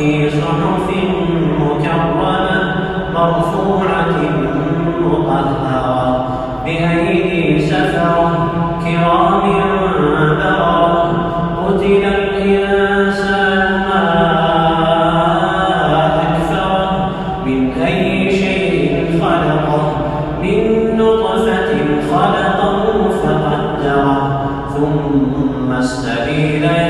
في صحف مكرمة مرفوعة مطهرة بأيدي سفرة كرام بررة قتل الإنسان ما أكثره من أي شيء خلقه من نطفة خلقه فقدره ثم السبيل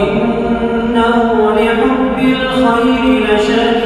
وإنه لحب الخير لشديد